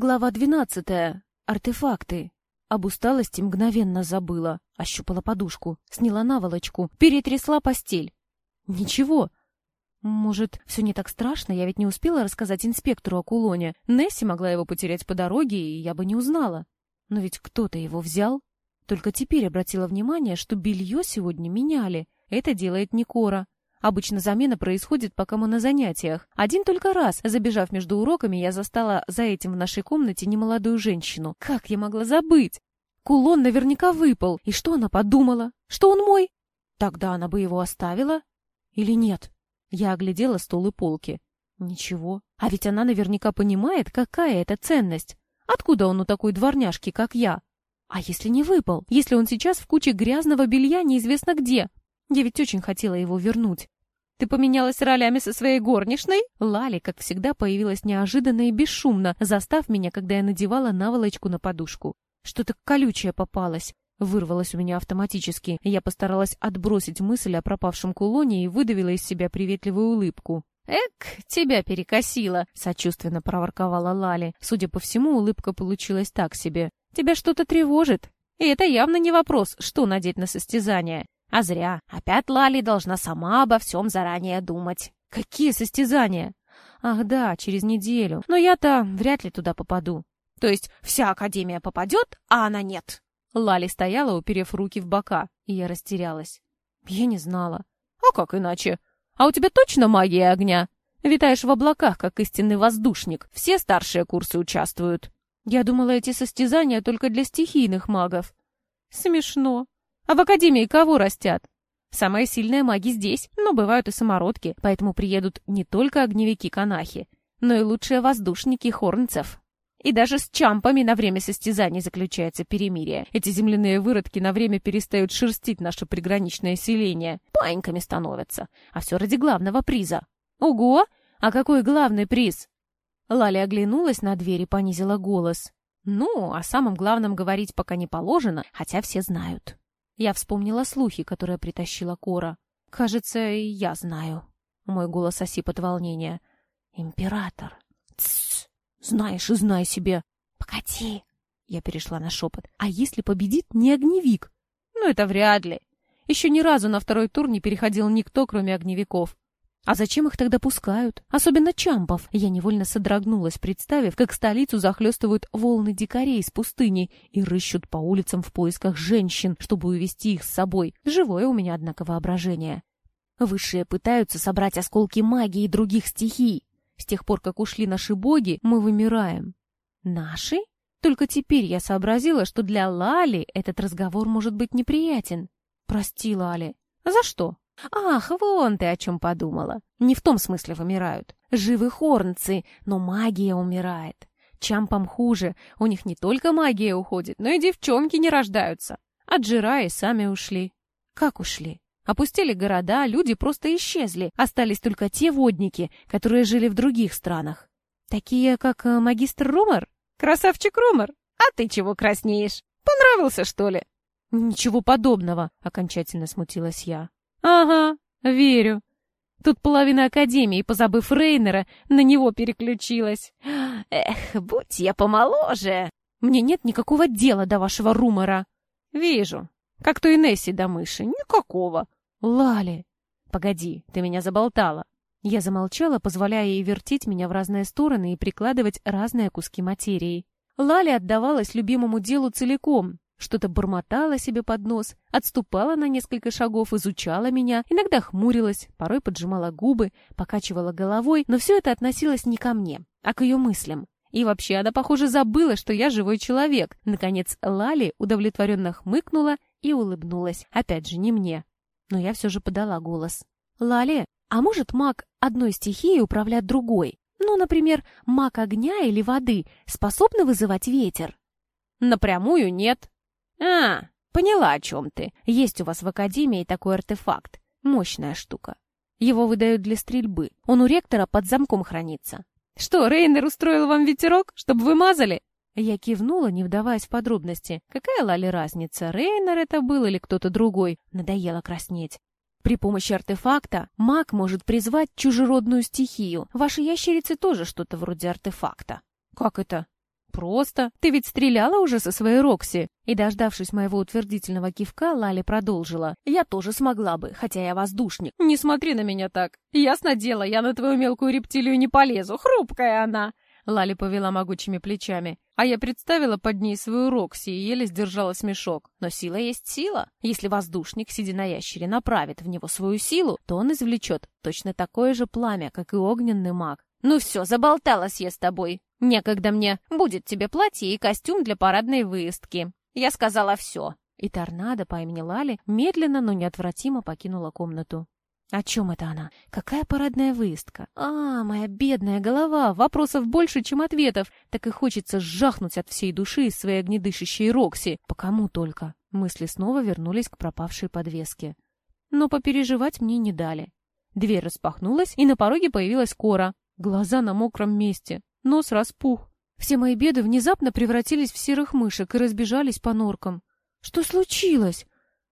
Глава двенадцатая. Артефакты. Об усталости мгновенно забыла. Ощупала подушку, сняла наволочку, перетрясла постель. Ничего. Может, все не так страшно? Я ведь не успела рассказать инспектору о кулоне. Несси могла его потерять по дороге, и я бы не узнала. Но ведь кто-то его взял. Только теперь обратила внимание, что белье сегодня меняли. Это делает не Кора. Обычно замена происходит, пока мы на занятиях. Один только раз, забежав между уроками, я застала за этим в нашей комнате немолодую женщину. Как я могла забыть? Кулон наверняка выпал. И что она подумала? Что он мой? Тогда она бы его оставила? Или нет? Я оглядела стол и полки. Ничего. А ведь она наверняка понимает, какая это ценность. Откуда он у такой дворняжки, как я? А если не выпал? Если он сейчас в куче грязного белья неизвестно где? Я ведь очень хотела его вернуть. Ты поменялась ролями со своей горничной? Лали, как всегда, появилась неожиданно и бесшумно, застав меня, когда я надевала наволочку на подушку. Что-то колючее попалось. Вырвалось у меня автоматически. Я постаралась отбросить мысль о пропавшем кулоне и выдавила из себя приветливую улыбку. «Эк, тебя перекосило!» — сочувственно проворковала Лали. Судя по всему, улыбка получилась так себе. «Тебя что-то тревожит?» И это явно не вопрос, что надеть на состязание. А зря. Опять Лали должна сама обо всем заранее думать. Какие состязания? Ах да, через неделю. Но я-то вряд ли туда попаду. То есть вся Академия попадет, а она нет. Лали стояла, уперев руки в бока, и я растерялась. Я не знала. А как иначе? А у тебя точно магия огня? Витаешь в облаках, как истинный воздушник. Все старшие курсы участвуют. Я думала, эти состязания только для стихийных магов. Смешно. А в Академии кого растят? Самые сильные маги здесь, но бывают и самородки, поэтому приедут не только огневики-канахи, но и лучшие воздушники хорнцев. И даже с чампами на время состязаний заключается перемирие. Эти земляные выродки на время перестают шерстить наше приграничное селение. Паиньками становятся. А все ради главного приза. Ого! А какой главный приз? Лали оглянулась на дверь и понизила голос. Ну, о самом главном говорить пока не положено, хотя все знают. Я вспомнила слухи, которые притащила Кора. Кажется, я знаю. Мой голос осип от волнения. Император. Тссс. Знаешь и знай себе. Погоди. Я перешла на шепот. А если победит не огневик? Ну, это вряд ли. Еще ни разу на второй тур не переходил никто, кроме огневиков. А зачем их тогда пускают? Особенно чампов. Я невольно содрогнулась, представив, как столицу захлестывают волны дикарей из пустыни и рыщут по улицам в поисках женщин, чтобы увести их с собой. Живое у меня, однако, воображение. Высшие пытаются собрать осколки магии и других стихий. С тех пор, как ушли наши боги, мы вымираем. Наши? Только теперь я сообразила, что для Лали этот разговор может быть неприятен. Прости, Лали. За что? «Ах, вон ты о чем подумала. Не в том смысле вымирают. Живы хорнцы, но магия умирает. Чампам хуже. У них не только магия уходит, но и девчонки не рождаются. От Джираи сами ушли». «Как ушли?» Опустили города, люди просто исчезли. Остались только те водники, которые жили в других странах. Такие, как э, магистр Румор? Красавчик Румор? А ты чего краснеешь? Понравился, что ли? Ничего подобного, окончательно смутилась я. «Ага, верю. Тут половина Академии, позабыв Рейнера, на него переключилась. Эх, будь я помоложе. Мне нет никакого дела до вашего румора. Вижу. Как то и Несси до мыши. Никакого. Лали. Погоди, ты меня заболтала. Я замолчала, позволяя ей вертеть меня в разные стороны и прикладывать разные куски материи. Лали отдавалась любимому делу целиком, что-то бормотала себе под нос, отступала на несколько шагов, изучала меня, иногда хмурилась, порой поджимала губы, покачивала головой, но все это относилось не ко мне, а к ее мыслям. И вообще, она, похоже, забыла, что я живой человек. Наконец, Лали удовлетворенно хмыкнула и улыбнулась. Опять же, не мне. Но я все же подала голос. «Лали, а может маг одной стихии управлять другой? Ну, например, маг огня или воды способны вызывать ветер?» «Напрямую нет», «А, поняла, о чем ты. Есть у вас в Академии такой артефакт. Мощная штука. Его выдают для стрельбы. Он у ректора под замком хранится. Что, Рейнер устроил вам ветерок, чтобы вы мазали?» Я кивнула, не вдаваясь в подробности. Какая Лали разница, Рейнер это был или кто-то другой? Надоело краснеть. При помощи артефакта маг может призвать чужеродную стихию. Ваши ящерицы тоже что-то вроде артефакта. Как это? Просто. Ты ведь стреляла уже со своей Рокси?» И, дождавшись моего утвердительного кивка, Лали продолжила. «Я тоже смогла бы, хотя я воздушник. Не смотри на меня так. Ясно дело, я на твою мелкую рептилию не полезу. Хрупкая она!» Лали повела могучими плечами. А я представила под ней свою Рокси и еле сдержала смешок. Но сила есть сила. Если воздушник, сидя на ящере, направит в него свою силу, то он извлечет точно такое же пламя, как и огненный маг. «Ну все, заболталась я с тобой. Некогда мне. Будет тебе платье и костюм для парадной выездки. Я сказала все». И торнадо по имени Лали медленно, но неотвратимо покинула комнату. О чем это она? Какая парадная выездка? А, моя бедная голова, вопросов больше, чем ответов. Так и хочется сжахнуть от всей души из своей огнедышащей Рокси. По кому только? Мысли снова вернулись к пропавшей подвеске. Но попереживать мне не дали. Дверь распахнулась, и на пороге появилась Кора. Глаза на мокром месте, нос распух. Все мои беды внезапно превратились в серых мышек и разбежались по норкам. Что случилось?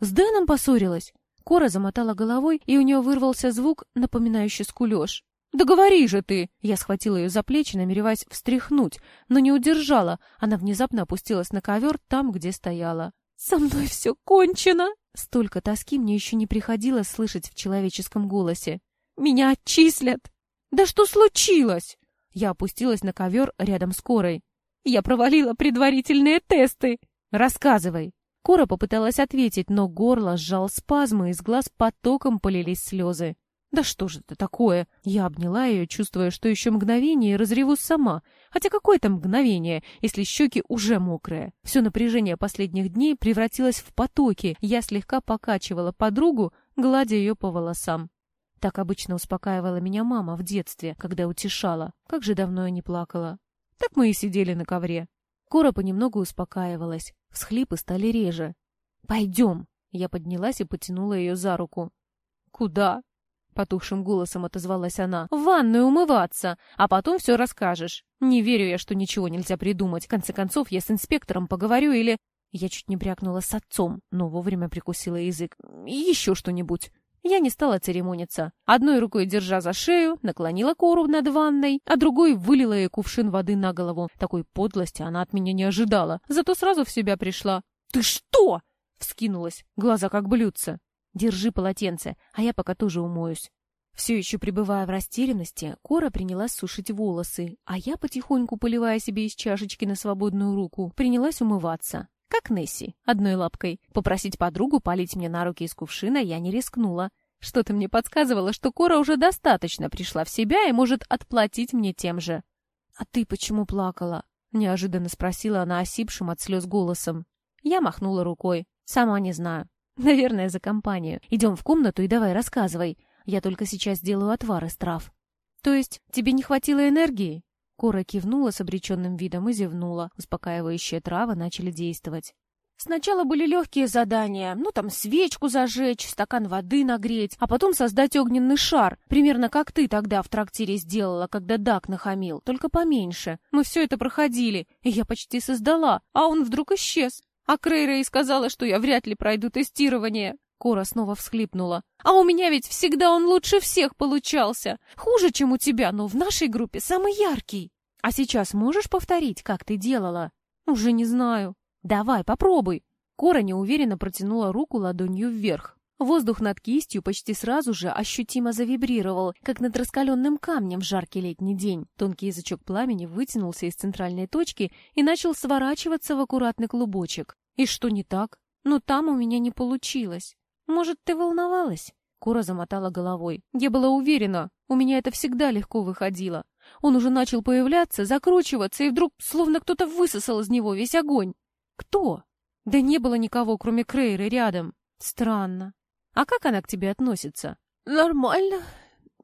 С Дэном поссорилась? Кора замотала головой, и у нее вырвался звук, напоминающий скулеж. «Да говори же ты!» Я схватила ее за плечи, намереваясь встряхнуть, но не удержала. Она внезапно опустилась на ковер там, где стояла. «Со мной все кончено!» Столько тоски мне еще не приходилось слышать в человеческом голосе. «Меня отчислят!» «Да что случилось?» Я опустилась на ковер рядом с Корой. «Я провалила предварительные тесты!» «Рассказывай!» Кора попыталась ответить, но горло сжал спазмы, из глаз потоком полились слезы. «Да что же это такое?» Я обняла ее, чувствуя, что еще мгновение и разреву сама. Хотя какое-то мгновение, если щеки уже мокрые. Все напряжение последних дней превратилось в потоки. Я слегка покачивала подругу, гладя ее по волосам. Так обычно успокаивала меня мама в детстве, когда утешала. Как же давно я не плакала. Так мы и сидели на ковре. Кора понемногу успокаивалась. Всхлипы стали реже. «Пойдем!» Я поднялась и потянула ее за руку. «Куда?» — потухшим голосом отозвалась она. «В ванную умываться, а потом все расскажешь. Не верю я, что ничего нельзя придумать. В конце концов, я с инспектором поговорю или...» Я чуть не брякнула с отцом, но вовремя прикусила язык. «Еще что-нибудь». Я не стала церемониться. Одной рукой, держа за шею, наклонила кору над ванной, а другой вылила ей кувшин воды на голову. Такой подлости она от меня не ожидала, зато сразу в себя пришла. «Ты что?» — вскинулась, глаза как блюдца. «Держи полотенце, а я пока тоже умоюсь». Все еще пребывая в растерянности, Кора принялась сушить волосы, а я, потихоньку поливая себе из чашечки на свободную руку, принялась умываться. Как Несси, одной лапкой. Попросить подругу полить мне на руки из кувшина я не рискнула. Что-то мне подсказывало, что Кора уже достаточно пришла в себя и может отплатить мне тем же. «А ты почему плакала?» — неожиданно спросила она осипшим от слез голосом. Я махнула рукой. «Сама не знаю. Наверное, за компанию. Идем в комнату и давай рассказывай. Я только сейчас делаю отвар из трав». «То есть тебе не хватило энергии?» Кора кивнула с обреченным видом и зевнула. Успокаивающие травы начали действовать. Сначала были легкие задания, ну там свечку зажечь, стакан воды нагреть, а потом создать огненный шар, примерно как ты тогда в трактире сделала, когда Дак нахамил, только поменьше. Мы все это проходили, и я почти создала, а он вдруг исчез. А Крейра и сказала, что я вряд ли пройду тестирование. Кора снова всхлипнула. «А у меня ведь всегда он лучше всех получался. Хуже, чем у тебя, но в нашей группе самый яркий. А сейчас можешь повторить, как ты делала?» «Уже не знаю». «Давай, попробуй». Кора неуверенно протянула руку ладонью вверх. Воздух над кистью почти сразу же ощутимо завибрировал, как над раскаленным камнем в жаркий летний день. Тонкий язычок пламени вытянулся из центральной точки и начал сворачиваться в аккуратный клубочек. И что не так? Но там у меня не получилось. «Может, ты волновалась?» Кора замотала головой. «Я была уверена, у меня это всегда легко выходило. Он уже начал появляться, закручиваться, и вдруг словно кто-то высосал из него весь огонь. Кто? Да не было никого, кроме Крейры, рядом. Странно. А как она к тебе относится?» «Нормально.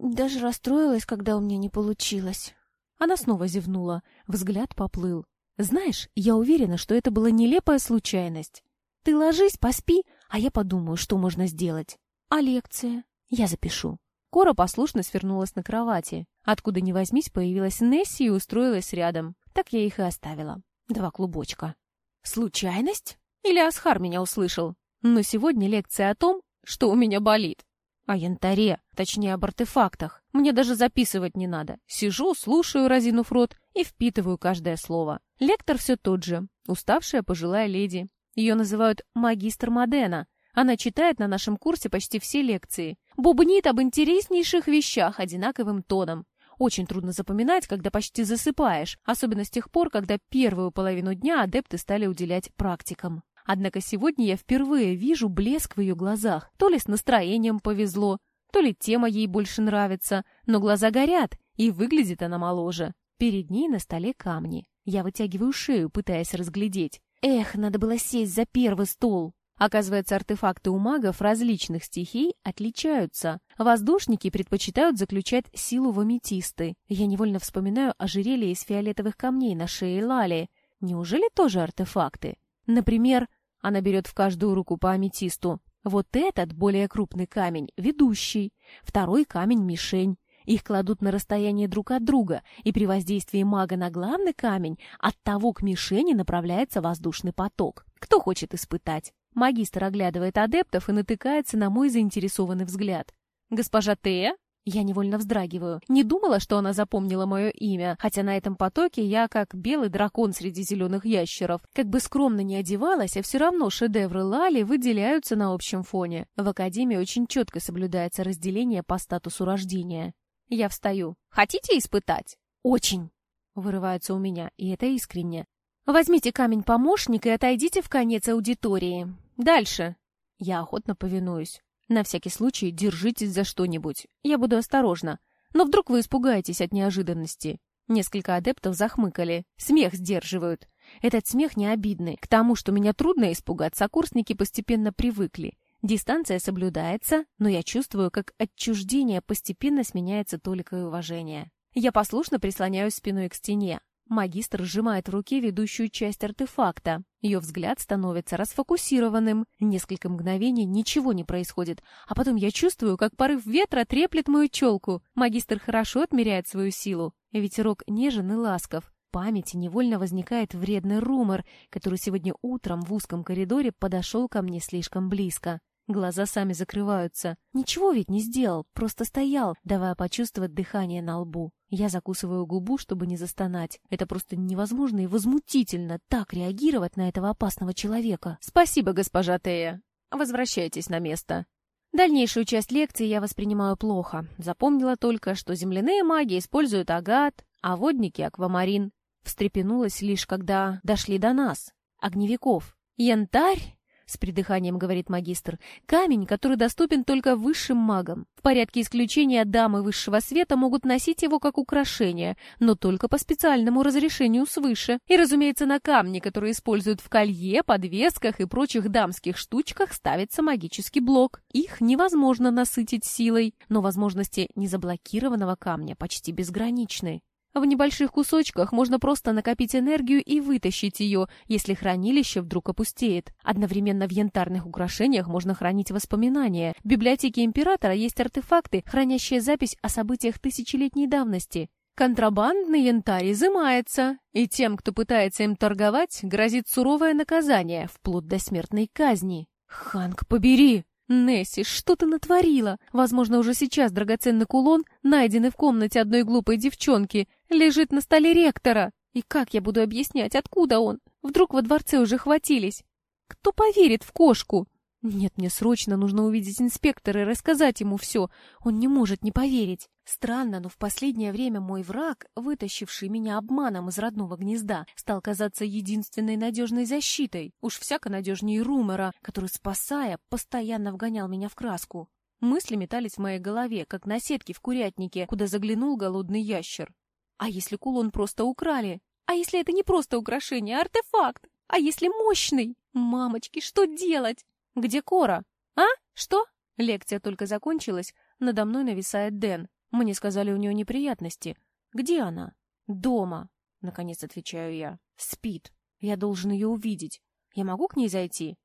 Даже расстроилась, когда у меня не получилось». Она снова зевнула. Взгляд поплыл. «Знаешь, я уверена, что это была нелепая случайность. Ты ложись, поспи, а я подумаю, что можно сделать. А лекция? Я запишу. Кора послушно свернулась на кровати. Откуда ни возьмись, появилась Несси и устроилась рядом. Так я их и оставила. Два клубочка. Случайность? Или Асхар меня услышал? Но сегодня лекция о том, что у меня болит. О янтаре, точнее об артефактах. Мне даже записывать не надо. Сижу, слушаю, разинув рот, и впитываю каждое слово. Лектор все тот же, уставшая пожилая леди. Ее называют магистр Модена. Она читает на нашем курсе почти все лекции. Бубнит об интереснейших вещах одинаковым тоном. Очень трудно запоминать, когда почти засыпаешь, особенно с тех пор, когда первую половину дня адепты стали уделять практикам. Однако сегодня я впервые вижу блеск в ее глазах. То ли с настроением повезло, то ли тема ей больше нравится, но глаза горят, и выглядит она моложе. Перед ней на столе камни. Я вытягиваю шею, пытаясь разглядеть. Эх, надо было сесть за первый стол. Оказывается, артефакты у магов различных стихий отличаются. Воздушники предпочитают заключать силу в аметисты. Я невольно вспоминаю ожерелье из фиолетовых камней на шее Лали. Неужели тоже артефакты? Например, она берет в каждую руку по аметисту. Вот этот, более крупный камень, ведущий. Второй камень — мишень. Их кладут на расстояние друг от друга, и при воздействии мага на главный камень от того к мишени направляется воздушный поток. Кто хочет испытать? Магистр оглядывает адептов и натыкается на мой заинтересованный взгляд. «Госпожа Тея?» Я невольно вздрагиваю. Не думала, что она запомнила мое имя, хотя на этом потоке я как белый дракон среди зеленых ящеров. Как бы скромно не одевалась, а все равно шедевры Лали выделяются на общем фоне. В Академии очень четко соблюдается разделение по статусу рождения. Я встаю. «Хотите испытать?» «Очень!» Вырывается у меня, и это искренне. «Возьмите камень-помощник и отойдите в конец аудитории. Дальше!» Я охотно повинуюсь. На всякий случай держитесь за что-нибудь. Я буду осторожна. Но вдруг вы испугаетесь от неожиданности. Несколько адептов захмыкали. Смех сдерживают. Этот смех не обидный. К тому, что меня трудно испугать, сокурсники постепенно привыкли. Дистанция соблюдается, но я чувствую, как отчуждение постепенно сменяется толикой уважения. Я послушно прислоняюсь спиной к стене. Магистр сжимает в руке ведущую часть артефакта. Ее взгляд становится расфокусированным. Несколько мгновений ничего не происходит, а потом я чувствую, как порыв ветра треплет мою челку. Магистр хорошо отмеряет свою силу. Ветерок нежен и ласков. Памяти невольно возникает вредный румор, который сегодня утром в узком коридоре подошел ко мне слишком близко. Глаза сами закрываются. Ничего ведь не сделал, просто стоял, давая почувствовать дыхание на лбу. Я закусываю губу, чтобы не застонать. Это просто невозможно и возмутительно так реагировать на этого опасного человека. Спасибо, госпожа Тея. Возвращайтесь на место. Дальнейшую часть лекции я воспринимаю плохо. Запомнила только, что земляные маги используют агат, а водники — аквамарин. Встрепенулась лишь, когда дошли до нас, огневиков. Янтарь с придыханием говорит магистр, камень, который доступен только высшим магам. В порядке исключения дамы высшего света могут носить его как украшение, но только по специальному разрешению свыше. И, разумеется, на камни, которые используют в колье, подвесках и прочих дамских штучках, ставится магический блок. Их невозможно насытить силой, но возможности незаблокированного камня почти безграничны. В небольших кусочках можно просто накопить энергию и вытащить ее, если хранилище вдруг опустеет. Одновременно в янтарных украшениях можно хранить воспоминания. В библиотеке императора есть артефакты, хранящие запись о событиях тысячелетней давности. Контрабандный янтарь изымается, и тем, кто пытается им торговать, грозит суровое наказание, вплоть до смертной казни. «Ханк, побери!» «Несси, что ты натворила? Возможно, уже сейчас драгоценный кулон, найденный в комнате одной глупой девчонки, лежит на столе ректора. И как я буду объяснять, откуда он? Вдруг во дворце уже хватились? Кто поверит в кошку? Нет, мне срочно нужно увидеть инспектора и рассказать ему все. Он не может не поверить. Странно, но в последнее время мой враг, вытащивший меня обманом из родного гнезда, стал казаться единственной надежной защитой. Уж всяко надежнее Румера, который, спасая, постоянно вгонял меня в краску. Мысли метались в моей голове, как на сетке в курятнике, куда заглянул голодный ящер. А если кулон просто украли? А если это не просто украшение, а артефакт? А если мощный? Мамочки, что делать? Где Кора? А? Что? Лекция только закончилась, надо мной нависает Дэн. Мне сказали, у нее неприятности. Где она? Дома, наконец отвечаю я. Спит. Я должен ее увидеть. Я могу к ней зайти?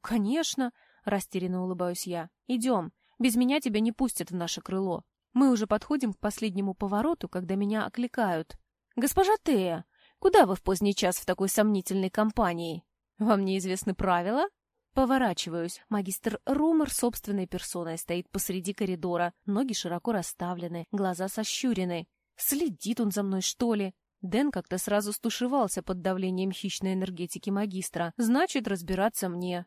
Конечно, растерянно улыбаюсь я. Идем. Без меня тебя не пустят в наше крыло. Мы уже подходим к последнему повороту, когда меня окликают. «Госпожа Тея, куда вы в поздний час в такой сомнительной компании? Вам неизвестны правила?» Поворачиваюсь. Магистр Румор собственной персоной стоит посреди коридора, ноги широко расставлены, глаза сощурены. Следит он за мной, что ли? Дэн как-то сразу стушевался под давлением хищной энергетики магистра. Значит, разбираться мне.